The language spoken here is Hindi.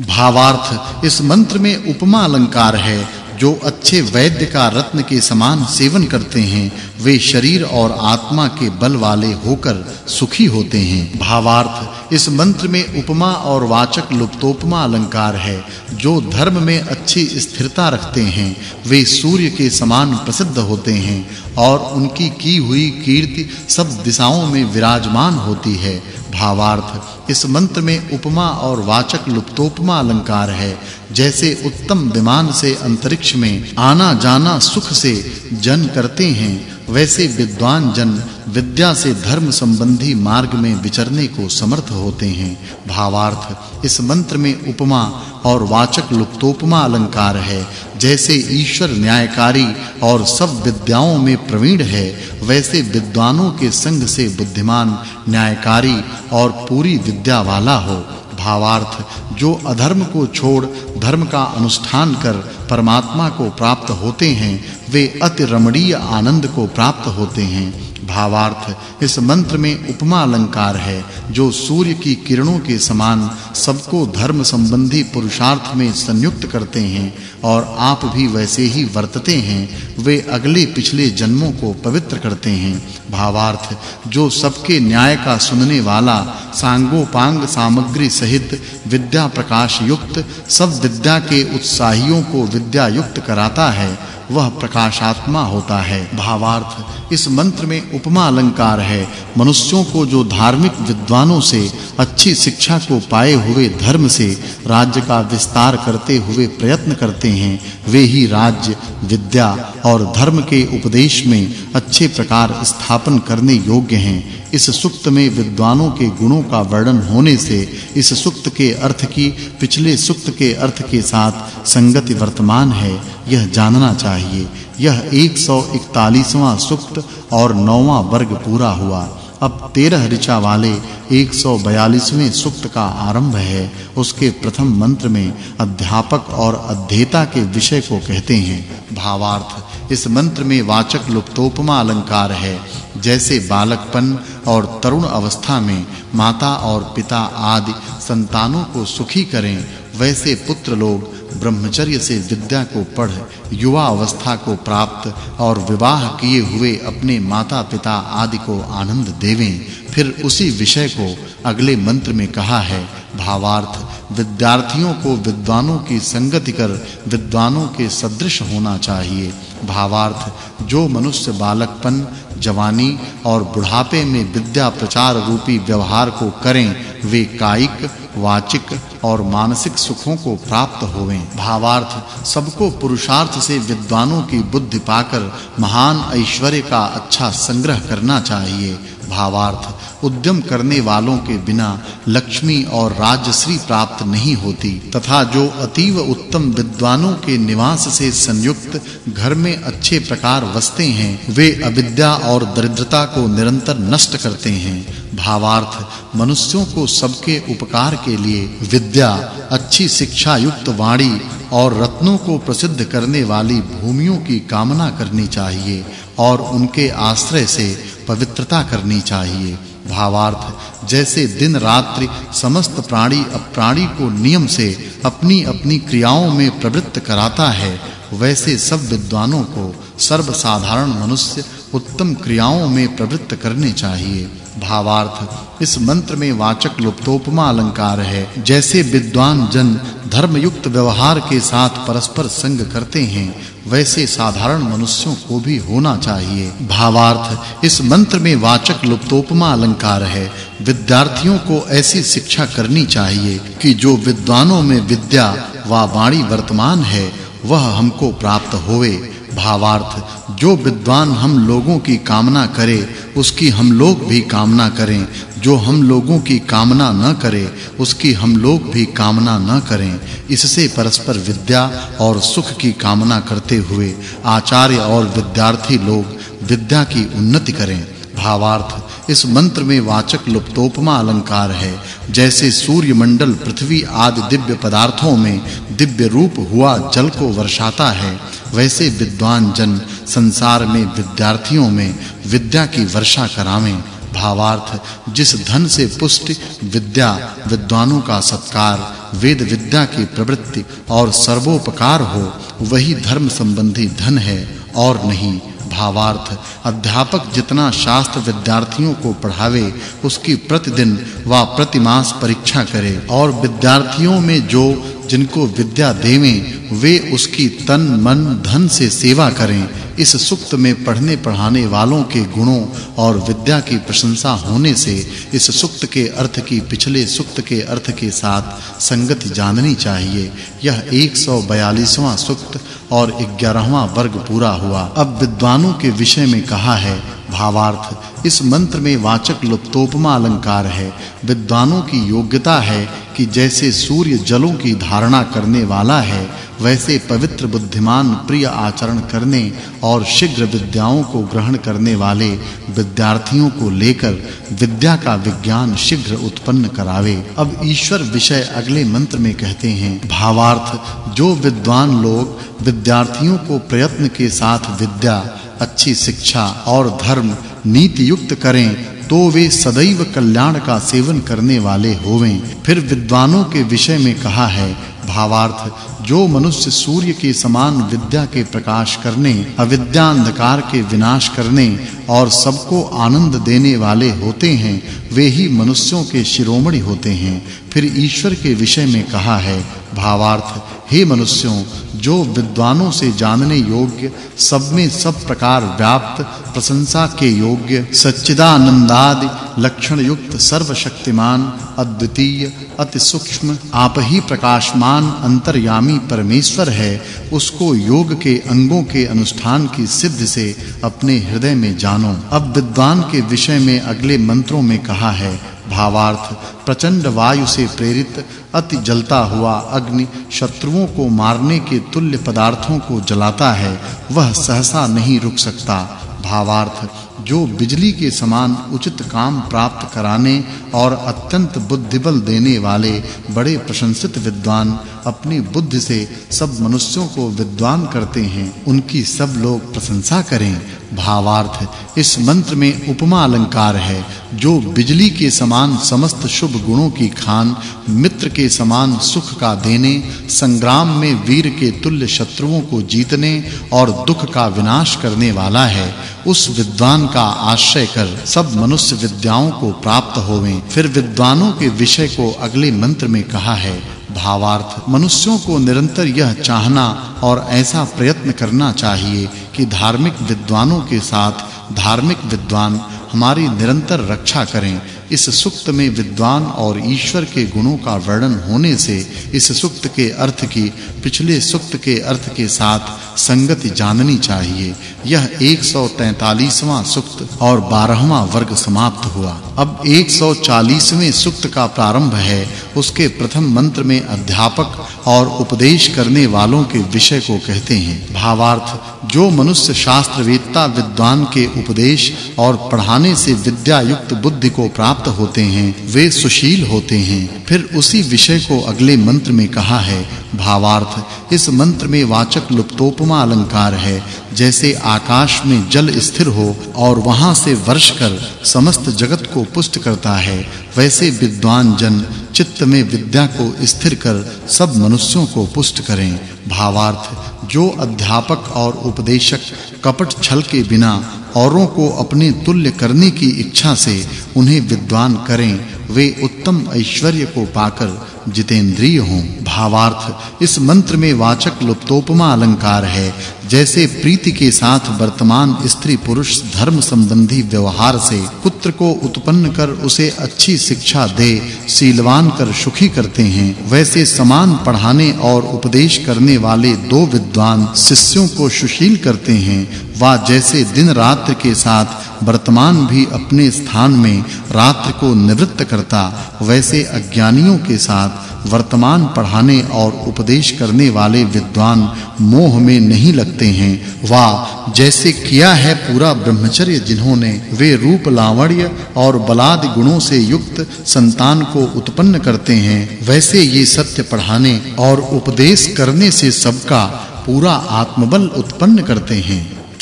भावार्थ, इस मंत्र में उपमा अलंकार है, जो अच्छे वैद्य का रत्न के समान सेवन करते हैं, वे शरीर और आत्मा के बल वाले होकर सुखी होते हैं। भावार्थ, इस मंत्र में उपमा और वाचक् लुप्तोपमा अलंकार है, जो धर्म में अच्छी स्थिरता रखते हैं, वे सूर्य के समान प्रसिद्ध होते हैं, और उनकी की हुई कीर्ति सब दिशाओं में विराजमान होती है। भावार्थ इस मंत्र में उपमा और वाचक् लुप्तोपमा अलंकार है, जैसे उत्तम विमान से अंतरिक्ष में आना जाना सुख से जन करते हैं, वैसे विद्वान जन विद्या से धर्म संबंधी मार्ग में विचरने को समर्थ होते हैं। भावार्थ, इस मंत्र में उपमा और वाचक् लुप्तोपमा अलंकार है, जैसे ईश्वर न्यायकारी और सब विद्याओं में प्रवीण है, वैसे विद्वानों के संग से बुद्धिमान न्यायकारी और पूरी विद्या वाला हो। भावार्थ जो अधर्म को छोड़ धर्म का अनुष्ठान कर परमात्मा को प्राप्त होते हैं, वे अति रमणीय आनंद को प्राप्त होते हैं। भावार्थ, इस मंत्र में उपमा अलंकार है, जो सूर्य की किरणों के समान सबको धर्म संबंधी पुरुषार्थ में संयुक्त करते हैं, और आप भी वैसे ही वर्तते हैं, वे अगले पिछले जन्मों को पवित्र करते हैं। भावार्थ, जो सबके न्याय का सुनने वाला, सांगोपांग सामग्री सहित विद्या प्रकाश युक्त, सब विद्या के उत्साहियों को विद्या युक्त कराता है। वह प्रकाशात्मा होता है। भावार्थ, इस मंत्र में उपमा अलंकार है। मनुष्यों को जो धार्मिक विद्वानों से, अच्छी शिक्षा को पाए हुए धर्म से, राज्य का विस्तार करते हुए प्रयत्न करते हैं, वे ही राज्य, विद्या और धर्म के उपदेश में अच्छे प्रकार स्थापन करने योग्य हैं। इस सुक्त में विद्वानों के गुणों का वर्णन होने से, इस सुक्त के अर्थ की, पिछले सुक्त के अर्थ के साथ संगति वर्तमान है। यह जानना चाहिए, यह 141वां सुक्त और 9वां वर्ग पूरा हुआ। अब 13 ऋचा वाले 142वें सुक्त का आरंभ है। उसके प्रथम मंत्र में अध्यापक और अध्येता के विषय को कहते हैं। भावार्थ, इस मंत्र में वाचक् लुप्तोपमा अलंकार है। जैसे बालकपन और तरुण अवस्था में माता और पिता आदि संतानों को सुखी करें, वैसे पुत्र लोग ब्रह्मचर्य से विद्या को पढ़, युवा अवस्था को प्राप्त और विवाह किए हुए अपने माता-पिता आदि को आनंद देवें। फिर उसी विषय को अगले मंत्र में कहा है, भावार्थ, विद्यार्थियों को विद्वानों की संगति कर, विद्वानों के सदृश होना चाहिए। भावार्थ, जो मनुष्य बालकपन, जवानी और बुढ़ापे में विद्या प्रचार रूपी व्यवहार को करें, वे कायिक वाचिक और मानसिक सुखों को प्राप्त होवें। भावार्थ, सबको पुरुषार्थ से विद्वानों की बुद्धि पाकर महान ऐश्वर्य का अच्छा संग्रह करना चाहिए। भावार्थ, उद्यम करने वालों के बिना लक्ष्मी और राजश्री प्राप्त नहीं होती, तथा जो अतीव उत्तम विद्वानों के निवास से संयुक्त घर में अच्छे प्रकार वसते हैं, वे अविद्या और दरिद्रता को निरंतर नष्ट करते हैं। भावार्थ मनुष्यों को सबके उपकार के लिए विद्या, अच्छी शिक्षा युक्त वाणी और रत्नों को प्रसिद्ध करने वाली भूमियों की कामना करनी चाहिए और उनके आश्रय से पवित्रता करनी चाहिए। भावार्थ, जैसे दिन रात्रि समस्त प्राणी अप्राणी को नियम से अपनी अपनी क्रियाओं में प्रवृत्त कराता है, वैसे सब विद्वानों को सर्वसाधारण मनुष्य उत्तम क्रियाओं में प्रवृत्त करने चाहिए। भावार्थ। इस मंत्र में वाचक् लुप्तोपमा अलंकार है। जैसे विद्वान जन धर्म युक्त व्यवहार के साथ परस्पर संग करते हैं, वैसे साधारण मनुष्यों को भी होना चाहिए। भावार्थ, इस मंत्र में वाचक् लुप्तोपमा अलंकार है। विद्यार्थियों को ऐसी शिक्षा करनी चाहिए कि जो विद्वानों में विद्या व वाणी वर्तमान है, वह हमको प्राप्त होवे। भावार्थ। जो विद्वान हम लोगों की कामना करे, उसकी हम लोग भी कामना करें। जो हम लोगों की कामना न करे, उसकी हम लोग भी कामना न करें। इससे परस्पर विद्या और सुख की कामना करते हुए आचार्य और विद्यार्थी लोग विद्या की उन्नति करें। भावार्थ, इस मंत्र में वाचक् लुप्तोपमा अलंकार है। जैसे सूर्य मंडल पृथ्वी आदि दिव्य पदार्थों में दिव्य रूप हुआ जल को वर्षाता है वैसे विद्वान जन संसार में विद्यार्थियों में विद्या की वर्षा करावें। भावार्थ, जिस धन से पुष्टि विद्या विद्वानों का सत्कार, वेद विद्या की प्रवृत्ति और सर्वोपकार हो, वही धर्म संबंधी धन है और नहीं। भावार्थ, अध्यापक जितना शास्त्र विद्यार्थियों को पढ़ावे, उसकी प्रतिदिन व प्रतिमास परीक्षा करे और विद्यार्थियों में जो जिनको विद्या देवें, वे उसकी तन, मन, धन से सेवा करें। इस सुक्त में पढ़ने पढ़ाने वालों के गुणों और विद्या की प्रशंसा होने से इस सुक्त के अर्थ की पिछले सुक्त के अर्थ के साथ संगति जाननी चाहिए। यह 142वां सुक्त और 11वां वर्ग पूरा हुआ। अब विद्वानों के विषय में कहा है भावार्थ। इस मंत्र में वाचक् लुप्तोपमा अलंकार है। विद्वानों की योग्यता है कि जैसे सूर्य जलों की धारणा करने वाला है, वैसे पवित्र बुद्धिमान प्रिय आचरण करने और शीघ्र विद्याओं को ग्रहण करने वाले विद्यार्थियों को लेकर विद्या का विज्ञान शीघ्र उत्पन्न करावे। अब ईश्वर विषय अगले मंत्र में कहते हैं, भावार्थ, जो विद्वान लोग विद्यार्थियों को प्रयत्न के साथ विद्या अच्छी शिक्षा और धर्म नीति युक्त करें तो वे सदैव कल्याण का सेवन करने वाले होवें। फिर विद्वानों के विषय में कहा है, भावार्थ जो मनुष्य सूर्य के समान विद्या के प्रकाश करने अविद्या अंधकार के विनाश करने और सबको आनंद देने वाले होते हैं, वे ही मनुष्यों के शिरोमणि होते हैं। फिर ईश्वर के विषय में कहा है, भावार्थ, हे मनुष्यों, जो विद्वानों से जानने योग्य, सब में सब प्रकार व्याप्त, प्रशंसा के योग्य, सच्चिदानंदादि लक्षण युक्त सर्वशक्तिमान, अद्वितीय, अति सूक्ष्म, आप ही प्रकाशमान, अंतर्यामी परमेश्वर है, उसको योग के अंगों के अनुष्ठान की सिद्ध से अपने हृदय में जानो। अब विद्वान के विषय में अगले मंत्रों में कहा है, भावार्थ, प्रचंड वायु से प्रेरित, अति जलता हुआ अग्नि शत्रुओं को मारने के तुल्य पदार्थों को जलाता है, वह सहसा नहीं रुक सकता। भावार्थ, जो बिजली के समान उचित काम प्राप्त कराने और अत्यंत बुद्धिबल देने वाले बड़े प्रशंसित विद्वान अपनी बुद्धि से सब मनुष्यों को विद्वान करते हैं, उनकी सब लोग प्रशंसा करें। भावार्थ, इस मंत्र में उपमा अलंकार है, जो बिजली के समान समस्त शुभ गुणों की खान, मित्र के समान सुख का देने, संग्राम में वीर के तुल्य शत्रुओं को जीतने और दुख का विनाश करने वाला है। उस विद्वान का आश्रय कर सब मनुष्य विद्याओं को प्राप्त होवें। फिर विद्वानों के विषय को अगले मंत्र में कहा है भावार्थ मनुष्यों को निरंतर यह चाहना और ऐसा प्रयत्न करना चाहिए कि धार्मिक विद्वानों के साथ धार्मिक विद्वान हमारी निरंतर रक्षा करें। इस सुक्त में विद्वान और ईश्वर के गुणों का वर्णन होने से इस सुक्त के अर्थ की, पिछले सुक्त के अर्थ के साथ संगति जाननी चाहिए। यह 143वां सुक्त और 12वां वर्ग समाप्त हुआ। अब 140वें सुक्त का प्रारंभ है। उसके प्रथम मंत्र में अध्यापक और उपदेश करने वालों के विषय को कहते हैं। भावार्थ, जो मनुष्य शास्त्रवेत्ता विद्वान के उपदेश और पढ़ाने से विद्या युक्त बुद्धि को प्राप्त होते हैं, वे सुशील होते हैं। फिर उसी विषय को अगले मंत्र में कहा है, भावार्थ, इस मंत्र में वाचक् लुप्तोपमा अलंकार है जैसे आकाश में जल स्थिर हो और वहाँ से वर्ष कर समस्त जगत को पुष्ट करता है, वैसे विद्वान जन चित्त में विद्या को स्थिर कर सब मनुष्यों को पुष्ट करें। भावार्थ, जो अध्यापक और उपदेशक कपट छल के बिना औरों को अपने तुल्य करने की इच्छा से उन्हें विद्वान करें वे उत्तम ऐश्वर्य को पाकर जितेंद्रिय हों। भावार्थ, इस मंत्र में वाचक् लुप्तोपमा अलंकार है, जैसे प्रीति के साथ वर्तमान स्त्री पुरुष धर्म संबंधी व्यवहार से पुत्र को उत्पन्न कर उसे अच्छी शिक्षा दे, शीलवान कर सुखी करते हैं। वैसे समान पढ़ाने और उपदेश करने वाले दो विद्वान शिष्यों को सुशील करते हैं, वा जैसे दिन रात्रि के साथ वर्तमान भी अपने स्थान में रात्रि को निवृत्त करता, वैसे अज्ञानियों के साथ वर्तमान पढ़ाने और उपदेश करने वाले विद्वान मोह में नहीं लगते हैं। वा जैसे किया है पूरा ब्रह्मचर्य जिन्होंने, वे रूप लावण्य और बलादि गुणों से युक्त संतान को उत्पन्न करते हैं। वैसे ये सत्य पढ़ाने और उपदेश करने से सबका पूरा आत्मबल उत्पन्न करते हैं।